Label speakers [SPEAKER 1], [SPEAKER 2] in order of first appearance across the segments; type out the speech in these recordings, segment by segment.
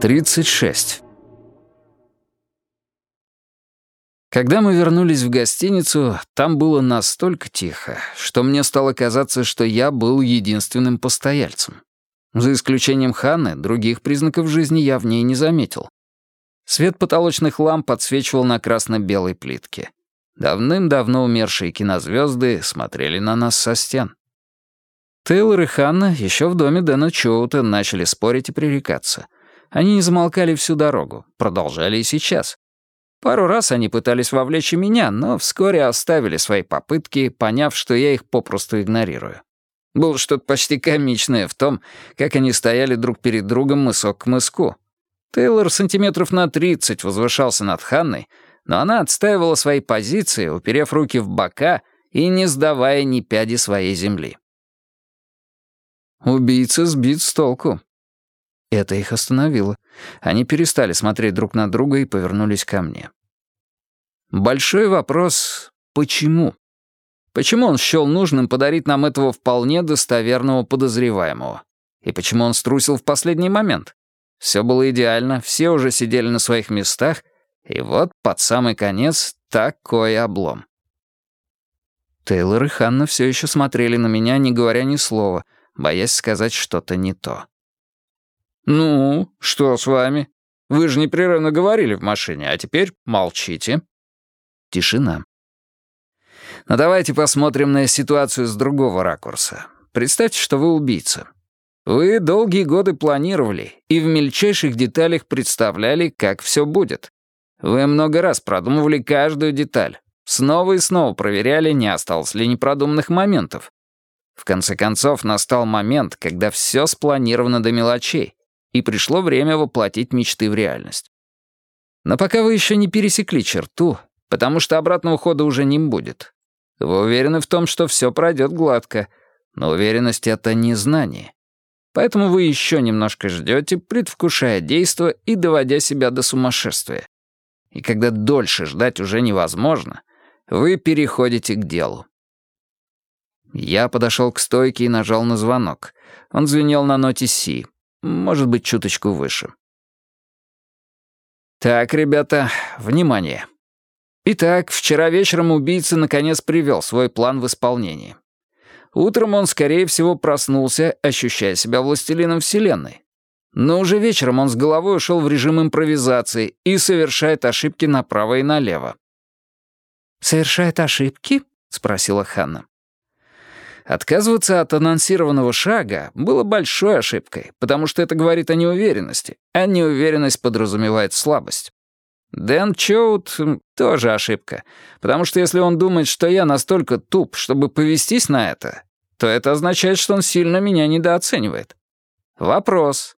[SPEAKER 1] 36. Когда мы вернулись в гостиницу, там было настолько тихо, что мне стало казаться, что я был единственным постояльцем. За исключением Ханны, других признаков жизни я в ней не заметил. Свет потолочных ламп подсвечивал на красно-белой плитке. Давным-давно умершие кинозвезды смотрели на нас со стен. Тейлор и Ханна еще в доме Дэна Чоута начали спорить и пререкаться. Они не замолкали всю дорогу, продолжали и сейчас. Пару раз они пытались вовлечь и меня, но вскоре оставили свои попытки, поняв, что я их попросту игнорирую. Было что-то почти комичное в том, как они стояли друг перед другом мысок к мыску. Тейлор сантиметров на тридцать возвышался над Ханной, но она отстаивала свои позиции, уперев руки в бока и не сдавая ни пяди своей земли. Убийца сбит с толку. Это их остановило. Они перестали смотреть друг на друга и повернулись ко мне. Большой вопрос — почему? Почему он счел нужным подарить нам этого вполне достоверного подозреваемого? И почему он струсил в последний момент? Все было идеально, все уже сидели на своих местах, и вот под самый конец такой облом. Тейлор и Ханна все еще смотрели на меня, не говоря ни слова, боясь сказать что-то не то. «Ну, что с вами? Вы же непрерывно говорили в машине, а теперь молчите». Тишина. Но давайте посмотрим на ситуацию с другого ракурса. Представьте, что вы убийца. Вы долгие годы планировали и в мельчайших деталях представляли, как все будет. Вы много раз продумывали каждую деталь. Снова и снова проверяли, не осталось ли непродуманных моментов. В конце концов, настал момент, когда все спланировано до мелочей, и пришло время воплотить мечты в реальность. Но пока вы еще не пересекли черту, потому что обратного хода уже не будет. Вы уверены в том, что все пройдет гладко, но уверенность — это не знание. Поэтому вы еще немножко ждете, предвкушая действо и доводя себя до сумасшествия. И когда дольше ждать уже невозможно, вы переходите к делу. Я подошел к стойке и нажал на звонок. Он звенел на ноте Си, может быть, чуточку выше. Так, ребята, внимание. Итак, вчера вечером убийца наконец привел свой план в исполнение. Утром он, скорее всего, проснулся, ощущая себя властелином Вселенной. Но уже вечером он с головой ушел в режим импровизации и совершает ошибки направо и налево. «Совершает ошибки?» — спросила Ханна. Отказываться от анонсированного шага было большой ошибкой, потому что это говорит о неуверенности, а неуверенность подразумевает слабость. Дэн Чоут — тоже ошибка, потому что если он думает, что я настолько туп, чтобы повестись на это, то это означает, что он сильно меня недооценивает. Вопрос.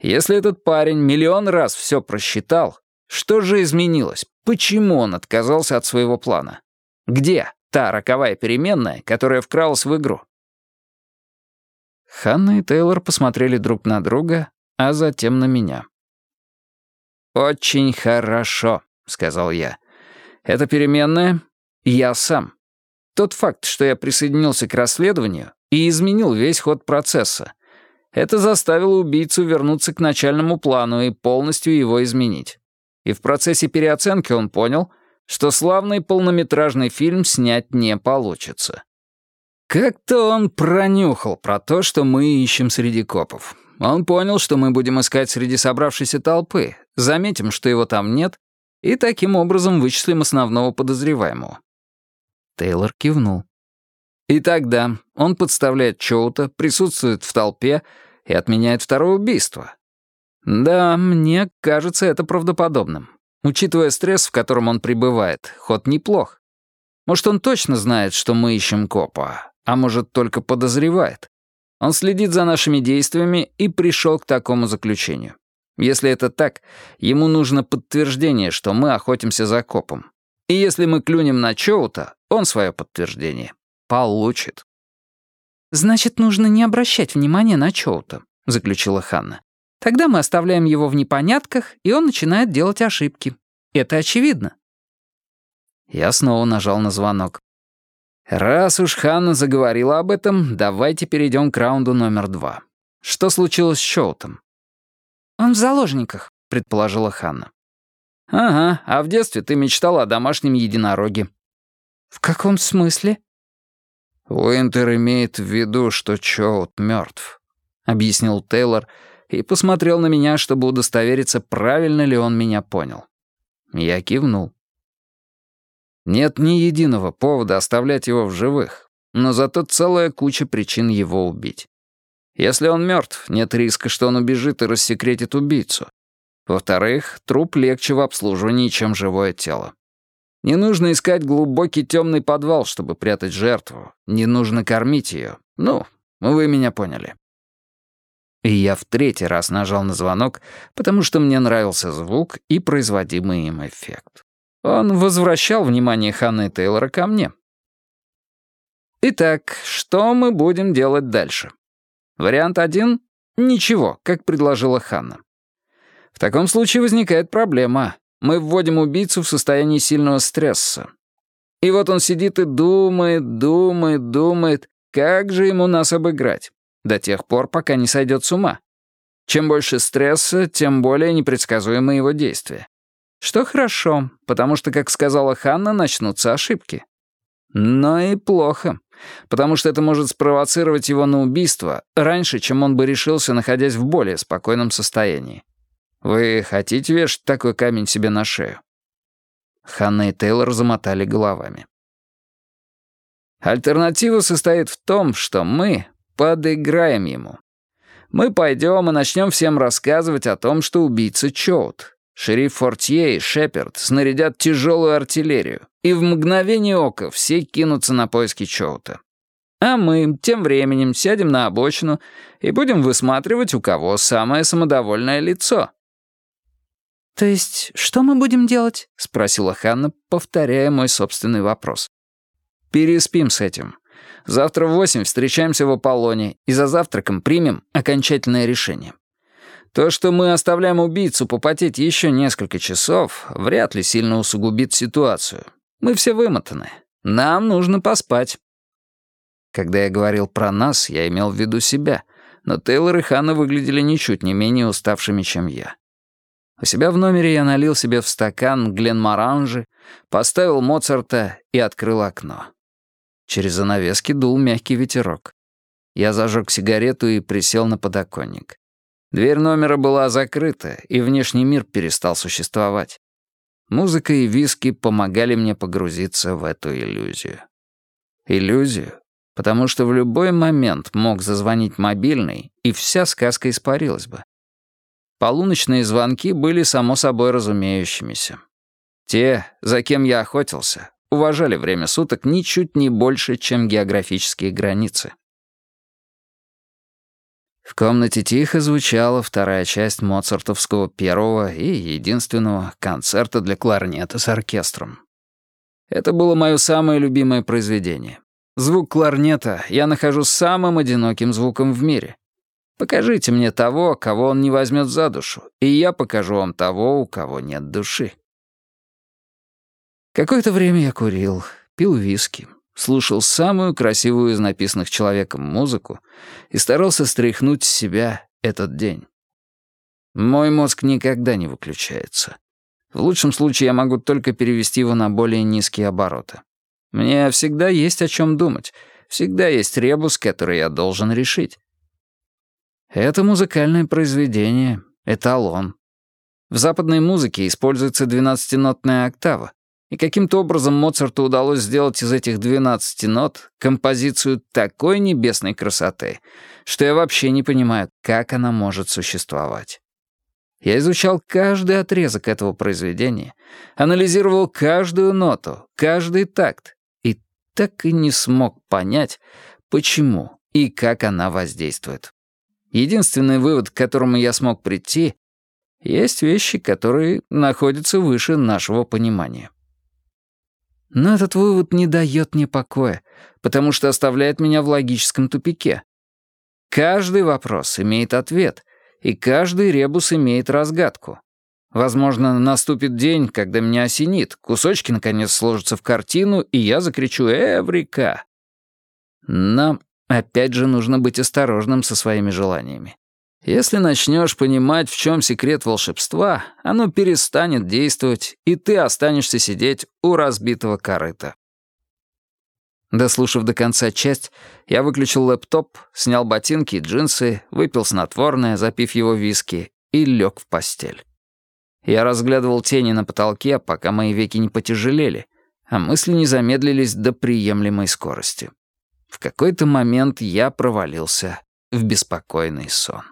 [SPEAKER 1] Если этот парень миллион раз все просчитал, что же изменилось? Почему он отказался от своего плана? Где? Та роковая переменная, которая вкралась в игру. Ханна и Тейлор посмотрели друг на друга, а затем на меня. «Очень хорошо», — сказал я. «Это переменная — я сам. Тот факт, что я присоединился к расследованию и изменил весь ход процесса, это заставило убийцу вернуться к начальному плану и полностью его изменить. И в процессе переоценки он понял, что славный полнометражный фильм снять не получится. Как-то он пронюхал про то, что мы ищем среди копов. Он понял, что мы будем искать среди собравшейся толпы, заметим, что его там нет, и таким образом вычислим основного подозреваемого. Тейлор кивнул. И тогда он подставляет Чоута, присутствует в толпе и отменяет второе убийство. Да, мне кажется это правдоподобным. Учитывая стресс, в котором он пребывает, ход неплох. Может, он точно знает, что мы ищем копа, а может, только подозревает. Он следит за нашими действиями и пришел к такому заключению. Если это так, ему нужно подтверждение, что мы охотимся за копом. И если мы клюнем на Чоута, он свое подтверждение получит. «Значит, нужно не обращать внимания на Чоута», — заключила Ханна. Тогда мы оставляем его в непонятках, и он начинает делать ошибки. Это очевидно. Я снова нажал на звонок. Раз уж Ханна заговорила об этом, давайте перейдем к раунду номер два. Что случилось с Шоутом?
[SPEAKER 2] «Он в заложниках», — предположила Ханна.
[SPEAKER 1] «Ага, а в детстве ты мечтала о домашнем единороге».
[SPEAKER 2] «В каком смысле?»
[SPEAKER 1] «Уинтер имеет в виду, что Чоут мертв», — объяснил Тейлор и посмотрел на меня, чтобы удостовериться, правильно ли он меня понял. Я кивнул. Нет ни единого повода оставлять его в живых, но зато целая куча причин его убить. Если он мертв, нет риска, что он убежит и рассекретит убийцу. Во-вторых, труп легче в обслуживании, чем живое тело. Не нужно искать глубокий темный подвал, чтобы прятать жертву. Не нужно кормить ее. Ну, вы меня поняли. И я в третий раз нажал на звонок, потому что мне нравился звук и производимый им эффект. Он возвращал внимание Ханны Тейлора ко мне. Итак, что мы будем делать дальше? Вариант один — ничего, как предложила Ханна. В таком случае возникает проблема. Мы вводим убийцу в состояние сильного стресса. И вот он сидит и думает, думает, думает, как же ему нас обыграть, до тех пор, пока не сойдет с ума. Чем больше стресса, тем более непредсказуемы его действия. Что хорошо, потому что, как сказала Ханна, начнутся ошибки. Но и плохо, потому что это может спровоцировать его на убийство раньше, чем он бы решился, находясь в более спокойном состоянии. Вы хотите вешать такой камень себе на шею?» Ханна и Тейлор замотали головами. «Альтернатива состоит в том, что мы подыграем ему. Мы пойдем и начнем всем рассказывать о том, что убийца Чоут. Шериф Фортье и Шеперд снарядят тяжелую артиллерию, и в мгновение ока все кинутся на поиски Чоута. А мы тем временем сядем на обочину и будем высматривать, у кого самое самодовольное лицо».
[SPEAKER 2] «То есть что мы будем делать?»
[SPEAKER 1] — спросила Ханна, повторяя мой собственный вопрос. «Переспим с этим. Завтра в восемь встречаемся в Аполлоне и за завтраком примем окончательное решение. То, что мы оставляем убийцу попотеть еще несколько часов, вряд ли сильно усугубит ситуацию. Мы все вымотаны. Нам нужно поспать». Когда я говорил про нас, я имел в виду себя, но Тейлор и Ханна выглядели ничуть не менее уставшими, чем я. У себя в номере я налил себе в стакан Гленморанжи, поставил Моцарта и открыл окно. Через занавески дул мягкий ветерок. Я зажег сигарету и присел на подоконник. Дверь номера была закрыта, и внешний мир перестал существовать. Музыка и виски помогали мне погрузиться в эту иллюзию. Иллюзию, потому что в любой момент мог зазвонить мобильный, и вся сказка испарилась бы. Полуночные звонки были само собой разумеющимися. Те, за кем я охотился, уважали время суток ничуть не больше, чем географические границы. В комнате тихо звучала вторая часть моцартовского первого и единственного концерта для кларнета с оркестром. Это было мое самое любимое произведение. Звук кларнета я нахожу самым одиноким звуком в мире. Покажите мне того, кого он не возьмет за душу, и я покажу вам того, у кого нет души. Какое-то время я курил, пил виски, слушал самую красивую из написанных человеком музыку и старался стряхнуть с себя этот день. Мой мозг никогда не выключается. В лучшем случае я могу только перевести его на более низкие обороты. Мне всегда есть о чем думать, всегда есть ребус, который я должен решить. Это музыкальное произведение, эталон. В западной музыке используется двенадцатинотная октава, и каким-то образом Моцарту удалось сделать из этих 12 нот композицию такой небесной красоты, что я вообще не понимаю, как она может существовать. Я изучал каждый отрезок этого произведения, анализировал каждую ноту, каждый такт, и так и не смог понять, почему и как она воздействует. Единственный вывод, к которому я смог прийти, есть вещи, которые находятся выше нашего понимания. Но этот вывод не дает мне покоя, потому что оставляет меня в логическом тупике. Каждый вопрос имеет ответ, и каждый ребус имеет разгадку. Возможно, наступит день, когда меня осенит, кусочки наконец сложатся в картину, и я закричу «Эврика!». Нам Опять же, нужно быть осторожным со своими желаниями. Если начнешь понимать, в чем секрет волшебства, оно перестанет действовать, и ты останешься сидеть у разбитого корыта. Дослушав до конца часть, я выключил лэптоп, снял ботинки и джинсы, выпил снотворное, запив его виски, и лег в постель. Я разглядывал тени на потолке, пока мои веки не потяжелели, а мысли не замедлились до приемлемой скорости. В какой-то момент я провалился в беспокойный сон.